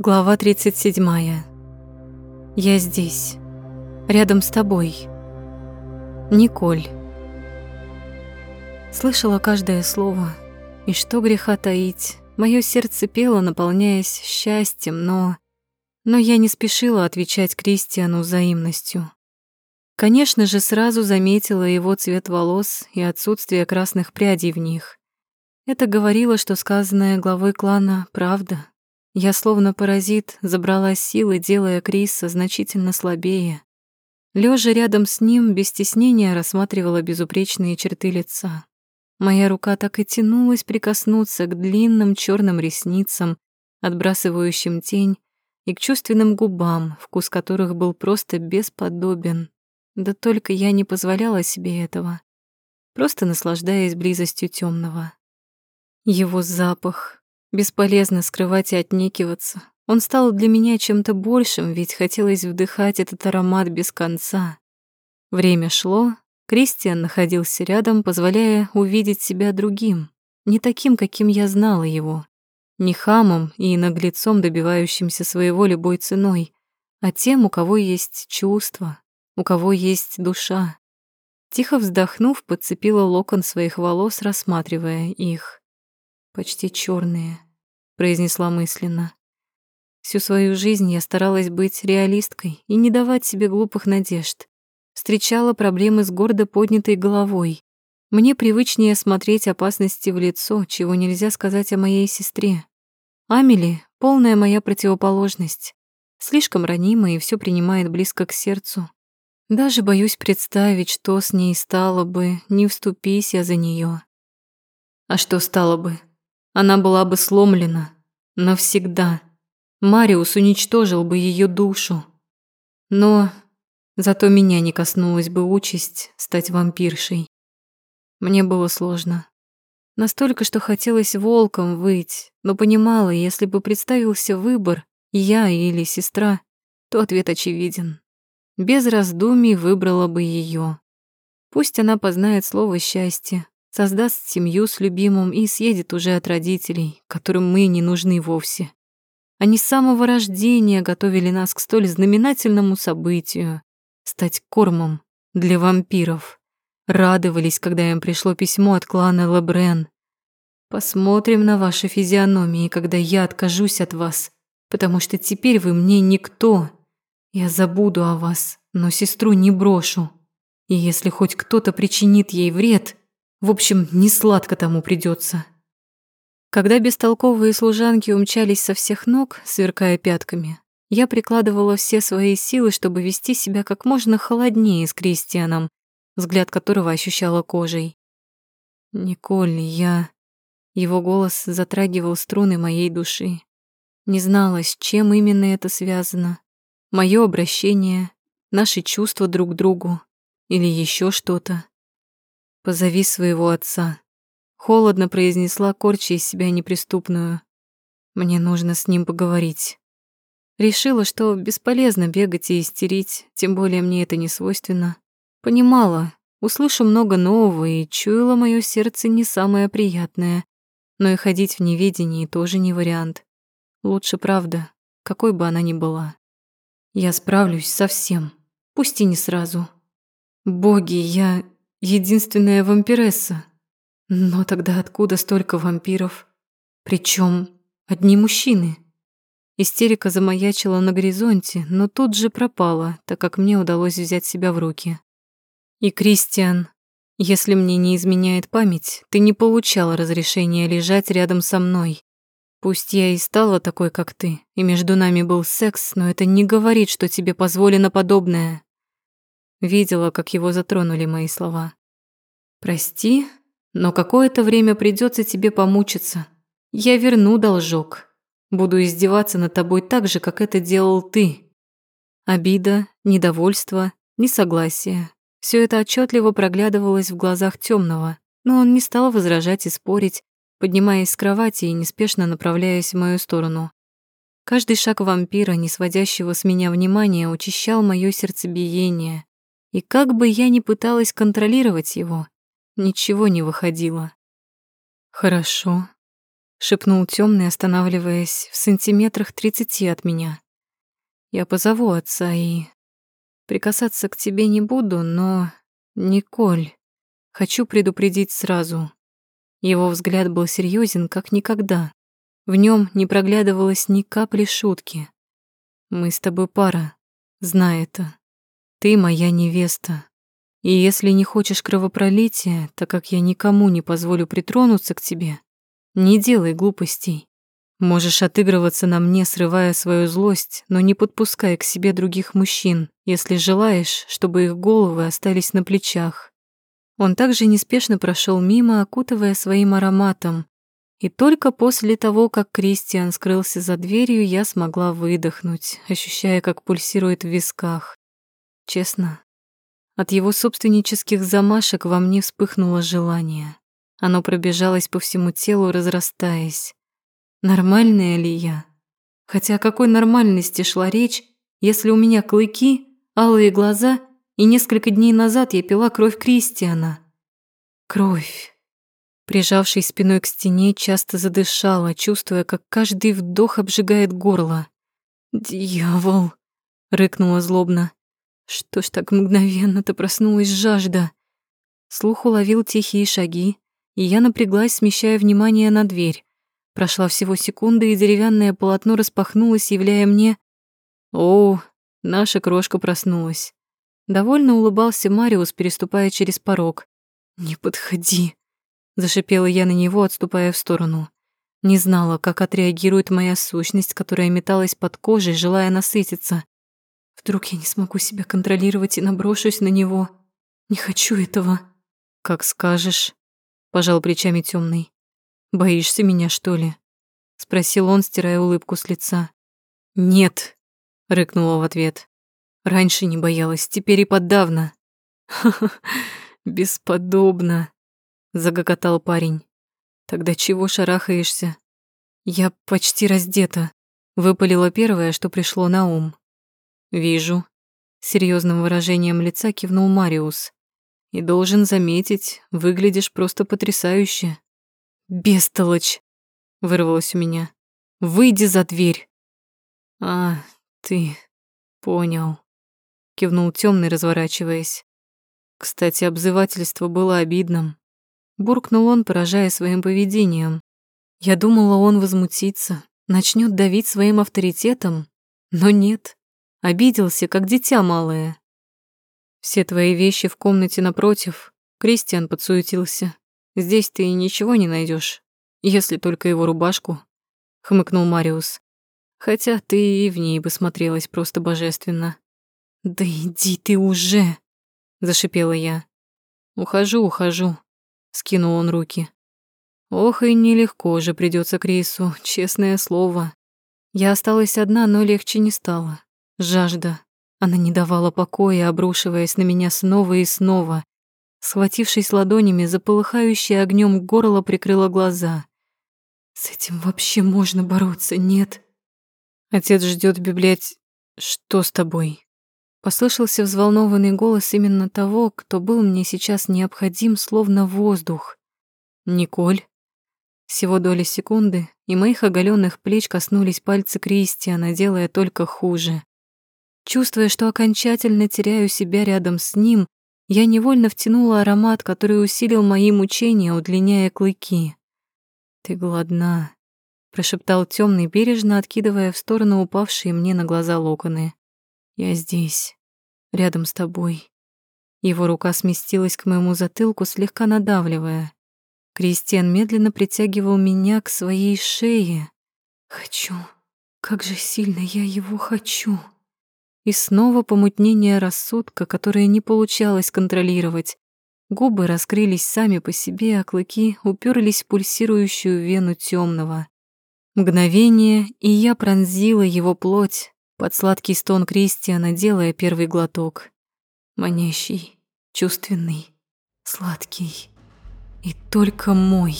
Глава 37. Я здесь, рядом с тобой. Николь. Слышала каждое слово, и что греха таить, мое сердце пело, наполняясь счастьем, но... Но я не спешила отвечать Кристиану взаимностью. Конечно же, сразу заметила его цвет волос и отсутствие красных прядей в них. Это говорило, что сказанное главой клана — правда. Я словно паразит забрала силы, делая Криса значительно слабее. Лежа рядом с ним, без стеснения рассматривала безупречные черты лица. Моя рука так и тянулась прикоснуться к длинным черным ресницам, отбрасывающим тень, и к чувственным губам, вкус которых был просто бесподобен. Да только я не позволяла себе этого, просто наслаждаясь близостью темного. Его запах, Бесполезно скрывать и отнекиваться. Он стал для меня чем-то большим, ведь хотелось вдыхать этот аромат без конца. Время шло, Кристиан находился рядом, позволяя увидеть себя другим, не таким, каким я знала его, не хамом и наглецом, добивающимся своего любой ценой, а тем, у кого есть чувства, у кого есть душа. Тихо вздохнув, подцепила локон своих волос, рассматривая их почти черные, произнесла мысленно. Всю свою жизнь я старалась быть реалисткой и не давать себе глупых надежд. Встречала проблемы с гордо поднятой головой. Мне привычнее смотреть опасности в лицо, чего нельзя сказать о моей сестре. Амели — полная моя противоположность. Слишком ранима и все принимает близко к сердцу. Даже боюсь представить, что с ней стало бы, не вступись я за нее. А что стало бы? Она была бы сломлена навсегда. Мариус уничтожил бы ее душу. Но зато меня не коснулась бы участь стать вампиршей. Мне было сложно. Настолько, что хотелось волком выть, но понимала, если бы представился выбор, я или сестра, то ответ очевиден. Без раздумий выбрала бы ее. Пусть она познает слово «счастье», создаст семью с любимым и съедет уже от родителей, которым мы не нужны вовсе. Они с самого рождения готовили нас к столь знаменательному событию — стать кормом для вампиров. Радовались, когда им пришло письмо от клана Лебрен. Посмотрим на ваши физиономии, когда я откажусь от вас, потому что теперь вы мне никто. Я забуду о вас, но сестру не брошу. И если хоть кто-то причинит ей вред, в общем, не сладко тому придется. Когда бестолковые служанки умчались со всех ног, сверкая пятками, я прикладывала все свои силы, чтобы вести себя как можно холоднее с Кристианом, взгляд которого ощущала кожей. «Николь, я...» Его голос затрагивал струны моей души. Не знала, с чем именно это связано. Моё обращение, наши чувства друг к другу или еще что-то. «Позови своего отца», — холодно произнесла корча из себя неприступную. «Мне нужно с ним поговорить». Решила, что бесполезно бегать и истерить, тем более мне это не свойственно. Понимала, услышу много нового, и чуяло моё сердце не самое приятное. Но и ходить в неведении тоже не вариант. Лучше правда, какой бы она ни была. Я справлюсь со всем, пусть и не сразу. Боги, я единственная вампиресса. Но тогда откуда столько вампиров? Причем одни мужчины. Истерика замаячила на горизонте, но тут же пропала, так как мне удалось взять себя в руки. И Кристиан, если мне не изменяет память, ты не получала разрешения лежать рядом со мной. Пусть я и стала такой, как ты, и между нами был секс, но это не говорит, что тебе позволено подобное. Видела, как его затронули мои слова. «Прости, но какое-то время придется тебе помучиться. Я верну должок. Буду издеваться над тобой так же, как это делал ты». Обида, недовольство, несогласие. Все это отчетливо проглядывалось в глазах темного, но он не стал возражать и спорить, поднимаясь с кровати и неспешно направляясь в мою сторону. Каждый шаг вампира, не сводящего с меня внимания, учащал мое сердцебиение. И как бы я ни пыталась контролировать его, ничего не выходило. Хорошо. шепнул темный, останавливаясь в сантиметрах тридцати от меня. Я позову отца и прикасаться к тебе не буду, но Николь, хочу предупредить сразу. Его взгляд был серьезен, как никогда. В нем не проглядывалось ни капли шутки. Мы с тобой пара, знай это. Ты моя невеста. И если не хочешь кровопролития, так как я никому не позволю притронуться к тебе, не делай глупостей. Можешь отыгрываться на мне, срывая свою злость, но не подпускай к себе других мужчин, если желаешь, чтобы их головы остались на плечах. Он также неспешно прошел мимо, окутывая своим ароматом. И только после того, как Кристиан скрылся за дверью, я смогла выдохнуть, ощущая, как пульсирует в висках. Честно, от его собственнических замашек во мне вспыхнуло желание. Оно пробежалось по всему телу, разрастаясь. Нормальная ли я? Хотя о какой нормальности шла речь, если у меня клыки, алые глаза, и несколько дней назад я пила кровь Кристиана? Кровь. Прижавшись спиной к стене, часто задышала, чувствуя, как каждый вдох обжигает горло. «Дьявол!» — рыкнула злобно. «Что ж так мгновенно-то проснулась жажда?» Слух уловил тихие шаги, и я напряглась, смещая внимание на дверь. Прошла всего секунда, и деревянное полотно распахнулось, являя мне... О, наша крошка проснулась. Довольно улыбался Мариус, переступая через порог. «Не подходи», — зашипела я на него, отступая в сторону. Не знала, как отреагирует моя сущность, которая металась под кожей, желая насытиться. Вдруг я не смогу себя контролировать и наброшусь на него. Не хочу этого. Как скажешь. Пожал плечами темный. Боишься меня, что ли? Спросил он, стирая улыбку с лица. Нет, рыкнула в ответ. Раньше не боялась, теперь и подавно. Ха-ха, бесподобно, загоготал парень. Тогда чего шарахаешься? Я почти раздета, выпалила первое, что пришло на ум. Вижу, серьезным выражением лица кивнул Мариус. И должен заметить, выглядишь просто потрясающе. Бестолочь, вырвалось у меня. Выйди за дверь. А, ты понял, кивнул темный, разворачиваясь. Кстати, обзывательство было обидным. Буркнул он, поражая своим поведением. Я думала, он возмутится, начнет давить своим авторитетом, но нет. Обиделся, как дитя малое. Все твои вещи в комнате напротив. Кристиан подсуетился. Здесь ты ничего не найдешь, если только его рубашку, хмыкнул Мариус. Хотя ты и в ней бы смотрелась просто божественно. Да иди ты уже, зашипела я. Ухожу, ухожу, скинул он руки. Ох, и нелегко же придется Крису, честное слово. Я осталась одна, но легче не стало. Жажда. Она не давала покоя, обрушиваясь на меня снова и снова. Схватившись ладонями за полыхающее огнем горло, прикрыла глаза. С этим вообще можно бороться, нет? Отец ждет в библиотеке. Что с тобой? Послышался взволнованный голос именно того, кто был мне сейчас необходим, словно воздух. Николь. Всего доли секунды, и моих оголенных плеч коснулись пальцы Кристиана, делая только хуже. Чувствуя, что окончательно теряю себя рядом с ним, я невольно втянула аромат, который усилил мои мучения, удлиняя клыки. «Ты голодна», — прошептал темный, бережно откидывая в сторону упавшие мне на глаза локоны. «Я здесь, рядом с тобой». Его рука сместилась к моему затылку, слегка надавливая. Кристиан медленно притягивал меня к своей шее. «Хочу, как же сильно я его хочу!» И снова помутнение рассудка, которое не получалось контролировать. Губы раскрылись сами по себе, а клыки уперлись в пульсирующую вену темного. Мгновение, и я пронзила его плоть под сладкий стон Кристиана, делая первый глоток. Манящий, чувственный, сладкий и только мой.